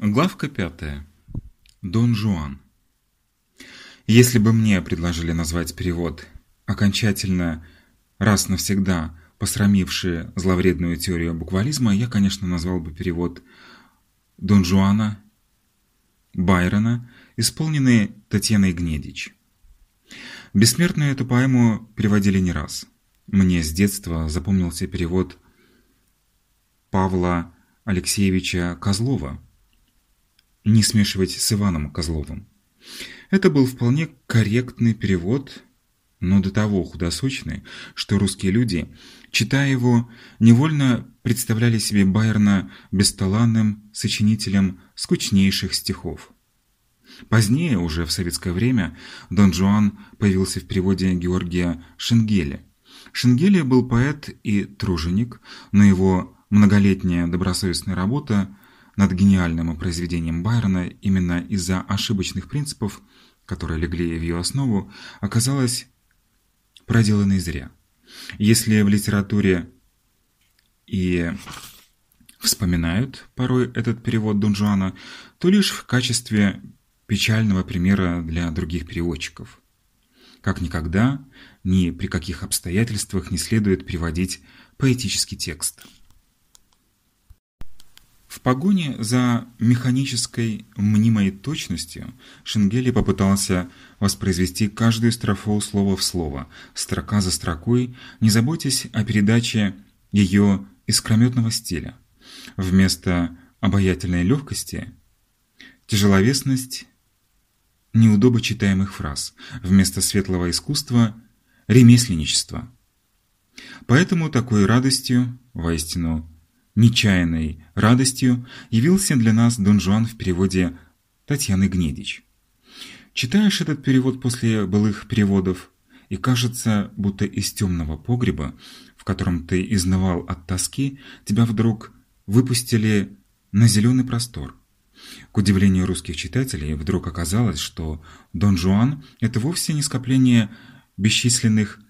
Главка пятая. Дон Жуан. Если бы мне предложили назвать перевод, окончательно, раз навсегда посрамивший зловредную теорию буквализма, я, конечно, назвал бы перевод Дон Жуана Байрона, исполненный Татьяной Гнедич. Бессмертную эту поэму переводили не раз. Мне с детства запомнился перевод Павла Алексеевича Козлова «Не смешивать с Иваном Козловым». Это был вполне корректный перевод, но до того худосочный, что русские люди, читая его, невольно представляли себе Байрона бесталанным сочинителем скучнейших стихов. Позднее, уже в советское время, Дон Жуан появился в переводе Георгия Шенгеля. Шенгелия был поэт и труженик, но его многолетняя добросовестная работа над гениальным произведением Байрона именно из-за ошибочных принципов, которые легли в ее основу, оказалась проделанной зря. Если в литературе и вспоминают порой этот перевод Дон Жуана, то лишь в качестве печального примера для других переводчиков. Как никогда, ни при каких обстоятельствах не следует приводить поэтический текст. В погоне за механической мнимой точностью Шенгели попытался воспроизвести каждую строфу слово в слово, строка за строкой, не заботясь о передаче ее искрометного стиля. Вместо обаятельной легкости – тяжеловесность неудобо читаемых фраз, вместо светлого искусства – ремесленничество. Поэтому такой радостью, воистину нечаянной радостью, явился для нас Дон Жуан в переводе Татьяны Гнедич. Читаешь этот перевод после былых переводов, и кажется, будто из темного погреба, в котором ты изнывал от тоски, тебя вдруг выпустили на зеленый простор. К удивлению русских читателей, вдруг оказалось, что Дон Жуан – это вовсе не скопление бесчисленных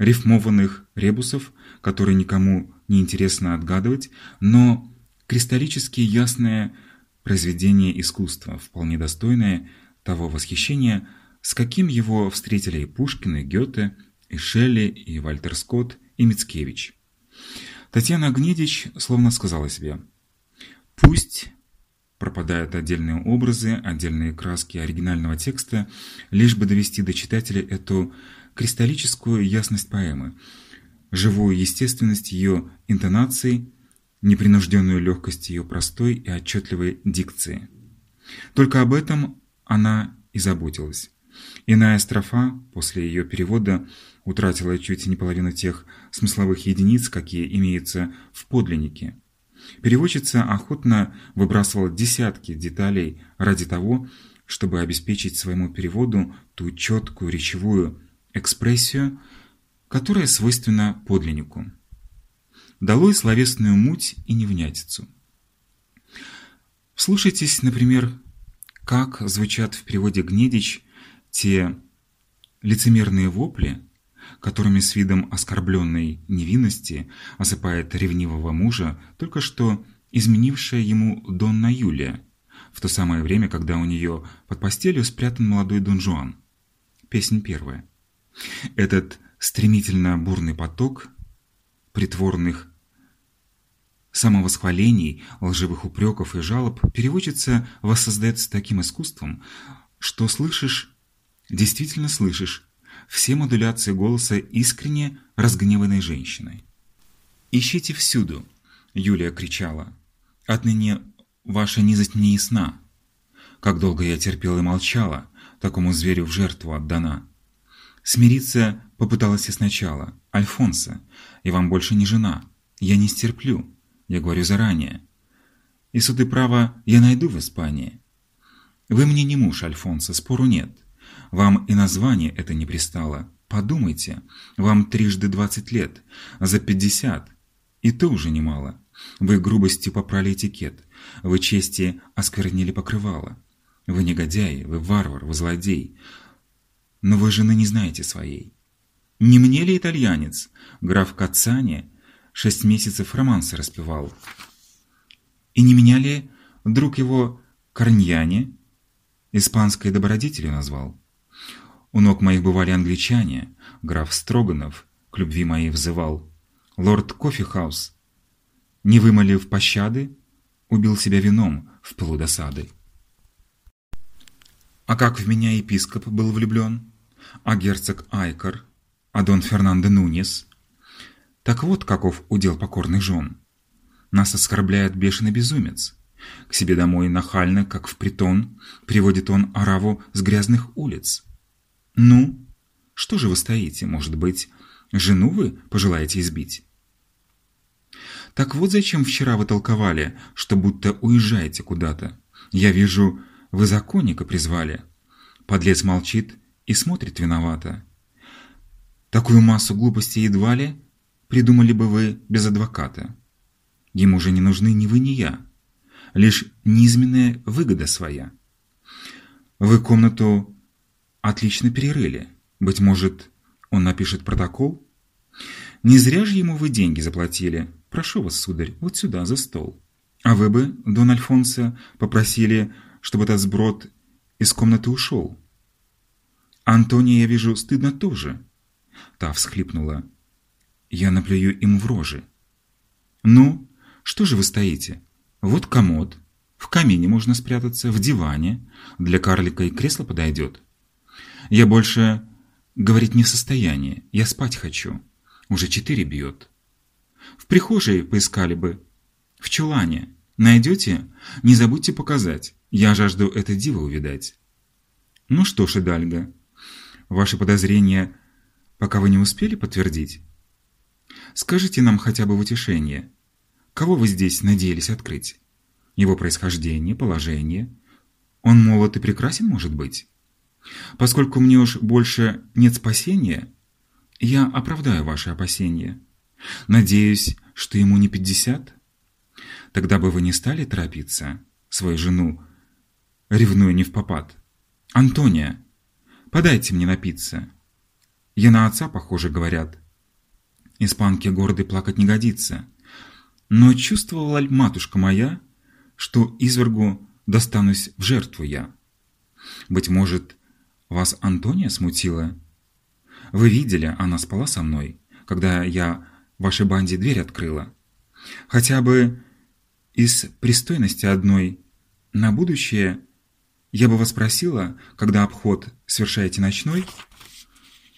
рифмованных ребусов, которые никому не интересно отгадывать, но кристаллически ясное произведение искусства, вполне достойное того восхищения, с каким его встретили и Пушкин, и Гёте, и Шелли, и Вальтер Скотт, и Мицкевич. Татьяна Гнедич словно сказала себе «Пусть пропадают отдельные образы, отдельные краски оригинального текста, лишь бы довести до читателя эту кристаллическую ясность поэмы, живую естественность ее интонаций, непринужденную легкость ее простой и отчетливой дикции. Только об этом она и заботилась. Иная строфа после ее перевода утратила чуть не половину тех смысловых единиц, какие имеются в подлиннике. Переводчица охотно выбрасывала десятки деталей ради того, чтобы обеспечить своему переводу ту четкую речевую экспрессию, которая свойственна подлиннику. Долой словесную муть и невнятицу. Слушайтесь, например, как звучат в переводе Гнедич те лицемерные вопли, которыми с видом оскорбленной невинности осыпает ревнивого мужа, только что изменившая ему Донна Юлия, в то самое время, когда у нее под постелью спрятан молодой Дон Жуан. Песнь первая. Этот стремительно бурный поток притворных самовосхвалений, лживых упреков и жалоб переводчица воссоздает с таким искусством, что слышишь, действительно слышишь, все модуляции голоса искренне разгневанной женщины. «Ищите всюду!» – Юлия кричала. «Отныне ваша низость мне ясна. Как долго я терпела и молчала, такому зверю в жертву отдана. Смириться попыталась я сначала. Альфонса, я вам больше не жена. Я не стерплю. Я говорю заранее. И суды права я найду в Испании. Вы мне не муж, Альфонса, спору нет. Вам и название это не пристало. Подумайте, вам трижды двадцать лет, а за пятьдесят. И то уже немало. Вы грубостью попрали этикет. Вы чести осквернили покрывало. Вы негодяй, вы варвар, вы злодей. Но вы жены не знаете своей. Не мне ли итальянец, граф Кацани, шесть месяцев романсы распевал? И не меня ли друг его Корньяне испанской добродетелью назвал. У ног моих бывали англичане, граф Строганов к любви моей взывал. Лорд Кофихаус, не вымолив пощады, убил себя вином в пылу досады. А как в меня епископ был влюблен, а герцог Айкар, а дон Фернандо Нунес. Так вот, каков удел покорный жен. Нас оскорбляет бешеный безумец. К себе домой нахально, как в притон, приводит он ораву с грязных улиц. Ну, что же вы стоите, может быть, жену вы пожелаете избить? Так вот зачем вчера вы толковали, что будто уезжаете куда-то. Я вижу, вы законника призвали. Подлец молчит и смотрит виновато. Такую массу глупостей едва ли придумали бы вы без адвоката. Ему же не нужны ни вы, ни я. Лишь низменная выгода своя. Вы комнату отлично перерыли. Быть может, он напишет протокол? Не зря же ему вы деньги заплатили. Прошу вас, сударь, вот сюда, за стол. А вы бы, Дон Альфонсо, попросили, чтобы этот сброд из комнаты ушел. Антония, я вижу, стыдно тоже. Та всхлипнула. Я наплюю им в рожи. Ну, что же вы стоите? Вот комод. В камине можно спрятаться, в диване. Для карлика и кресло подойдет. Я больше говорить не в состоянии. Я спать хочу. Уже четыре бьет. В прихожей поискали бы. В чулане. Найдете? Не забудьте показать. Я жажду это диво увидать. Ну что ж, Идальга, ваши подозрения, пока вы не успели подтвердить? Скажите нам хотя бы в утешение, кого вы здесь надеялись открыть? Его происхождение, положение? Он молод и прекрасен, может быть? Поскольку мне уж больше нет спасения, я оправдаю ваши опасения. Надеюсь, что ему не пятьдесят? Тогда бы вы не стали торопиться, свою жену, ревнуя не в попад. Антония, подайте мне напиться. Я на отца, похоже, говорят. Испанке гордой плакать не годится. Но чувствовала матушка моя, что извергу достанусь в жертву я? Быть может, вас Антония смутила? Вы видели, она спала со мной, когда я вашей банде дверь открыла. Хотя бы из пристойности одной на будущее я бы вас просила, когда обход совершаете ночной,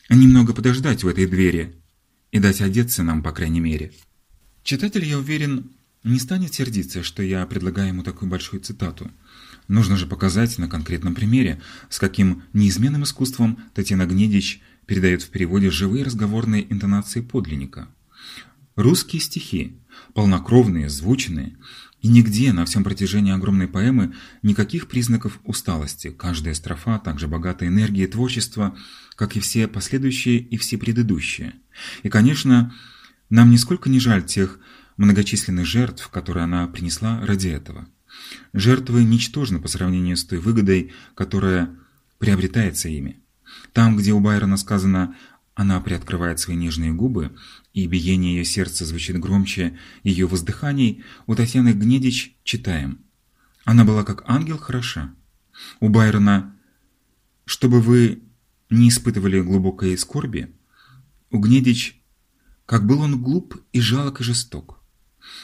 немного подождать в этой двери и дать одеться нам, по крайней мере. Читатель, я уверен, не станет сердиться, что я предлагаю ему такую большую цитату. Нужно же показать на конкретном примере, с каким неизменным искусством Татьяна Гнедич передает в переводе живые разговорные интонации подлинника. Русские стихи, полнокровные, звучные, и нигде на всем протяжении огромной поэмы никаких признаков усталости. Каждая строфа также богата энергией творчества, как и все последующие и все предыдущие. И, конечно, нам нисколько не жаль тех многочисленных жертв, которые она принесла ради этого. Жертвы ничтожны по сравнению с той выгодой, которая приобретается ими. Там, где у Байрона сказано «она приоткрывает свои нежные губы», и биение ее сердца звучит громче ее воздыханий, у Татьяны Гнедич читаем «Она была как ангел хороша». У Байрона «Чтобы вы не испытывали глубокой скорби», у Гнедич «Как был он глуп и жалок и жесток».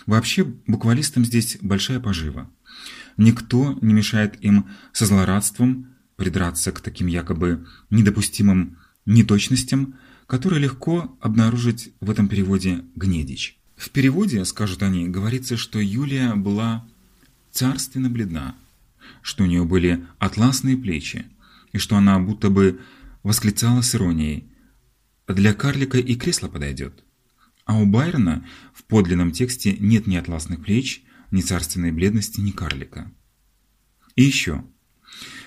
Вообще, буквалистам здесь большая пожива. Никто не мешает им со злорадством придраться к таким якобы недопустимым неточностям, которые легко обнаружить в этом переводе Гнедич. В переводе, скажут они, говорится, что Юлия была царственно бледна, что у нее были атласные плечи, и что она будто бы восклицала с иронией «Для карлика и кресло подойдет». А у Байрона в подлинном тексте нет ни атласных плеч, ни царственной бледности, ни карлика. И еще.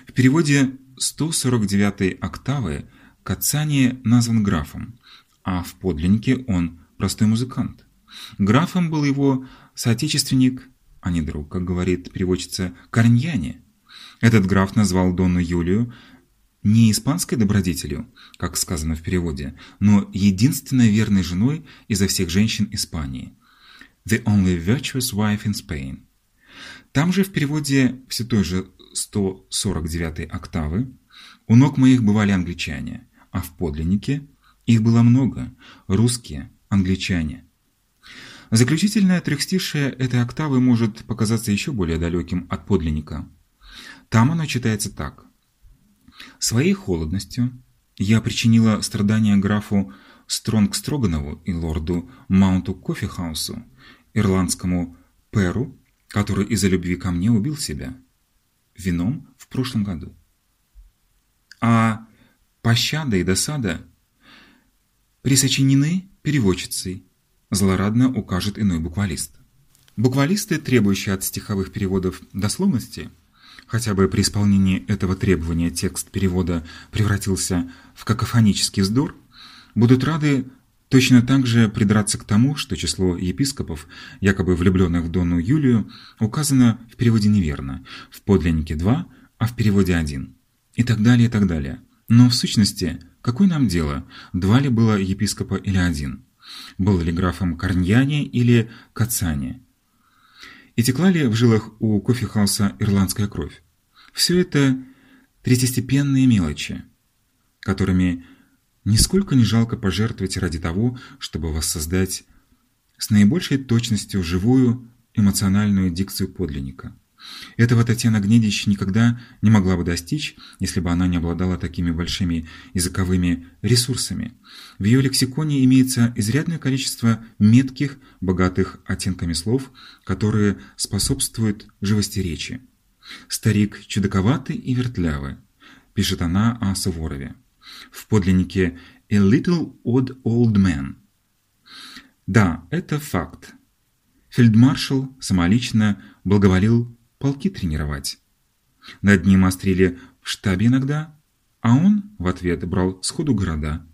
В переводе 149 октавы Кацани назван графом, а в подлиннике он простой музыкант. Графом был его соотечественник, а не друг, как говорит переводчица Корньяне. Этот граф назвал Донну Юлию не испанской добродетелью, как сказано в переводе, но единственной верной женой изо всех женщин Испании. The only virtuous wife in Spain. Там же в переводе все той же 149 октавы у ног моих бывали англичане, а в подлиннике их было много – русские, англичане. Заключительное трехстишее этой октавы может показаться еще более далеким от подлинника. Там оно читается так. «Своей холодностью я причинила страдания графу Стронг Строганову и лорду Маунту Кофехаусу, ирландскому Перу, который из-за любви ко мне убил себя вином в прошлом году. А пощада и досада присочинены переводчицей, злорадно укажет иной буквалист. Буквалисты, требующие от стиховых переводов дословности, хотя бы при исполнении этого требования текст перевода превратился в какофонический вздор, будут рады точно так же придраться к тому, что число епископов, якобы влюбленных в Донну Юлию, указано в переводе неверно, в подлиннике 2, а в переводе 1. И так далее, и так далее. Но в сущности, какое нам дело, два ли было епископа или один? Был ли графом Корньяне или Кацане? И текла ли в жилах у кофехауса ирландская кровь? Все это третьестепенные мелочи, которыми нисколько не жалко пожертвовать ради того, чтобы воссоздать с наибольшей точностью живую эмоциональную дикцию подлинника. Этого Татьяна Гнедич никогда не могла бы достичь, если бы она не обладала такими большими языковыми ресурсами. В ее лексиконе имеется изрядное количество метких, богатых оттенками слов, которые способствуют живости речи. «Старик чудаковатый и вертлявый», – пишет она о Суворове в подлиннике «A little odd old man». Да, это факт. Фельдмаршал самолично благоволил полки тренировать. Над ним острили в штабе иногда, а он в ответ брал сходу города.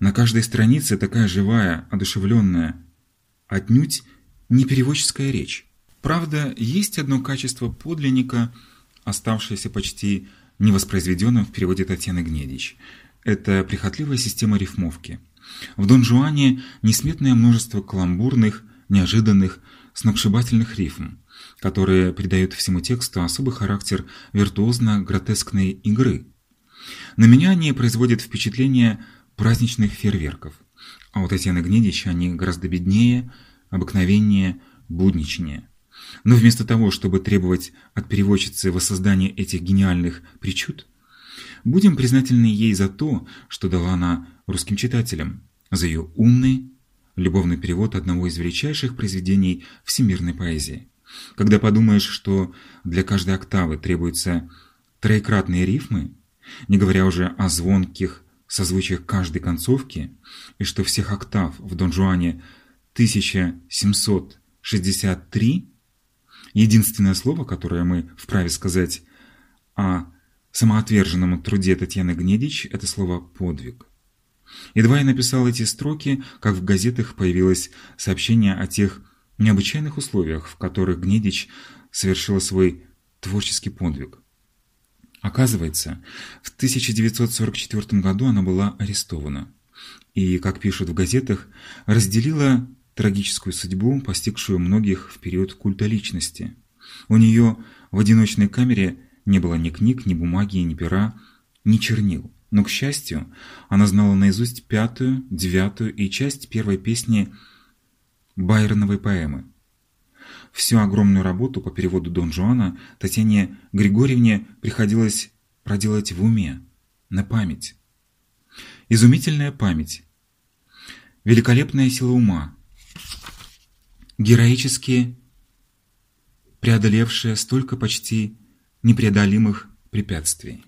На каждой странице такая живая, одушевленная, отнюдь не переводческая речь. Правда, есть одно качество подлинника, оставшееся почти невоспроизведенным в переводе Татьяны Гнедич. Это прихотливая система рифмовки. В Дон Жуане несметное множество каламбурных, неожиданных, сногсшибательных рифм, которые придают всему тексту особый характер виртуозно-гротескной игры. На меня они производят впечатление праздничных фейерверков, а у Татьяны Гнедич они гораздо беднее, обыкновеннее, будничнее. Но вместо того, чтобы требовать от переводчицы воссоздания этих гениальных причуд, будем признательны ей за то, что дала она русским читателям, за ее умный, любовный перевод одного из величайших произведений всемирной поэзии. Когда подумаешь, что для каждой октавы требуются троекратные рифмы, не говоря уже о звонких созвучиях каждой концовки, и что всех октав в Дон Жуане 1763, Единственное слово, которое мы вправе сказать о самоотверженном труде Татьяны Гнедич, это слово «подвиг». Едва я написал эти строки, как в газетах появилось сообщение о тех необычайных условиях, в которых Гнедич совершила свой творческий подвиг. Оказывается, в 1944 году она была арестована и, как пишут в газетах, разделила трагическую судьбу, постигшую многих в период культа личности. У нее в одиночной камере не было ни книг, ни бумаги, ни пера, ни чернил. Но, к счастью, она знала наизусть пятую, девятую и часть первой песни Байроновой поэмы. Всю огромную работу по переводу Дон Жуана Татьяне Григорьевне приходилось проделать в уме, на память. Изумительная память, великолепная сила ума, героически преодолевшая столько почти непреодолимых препятствий.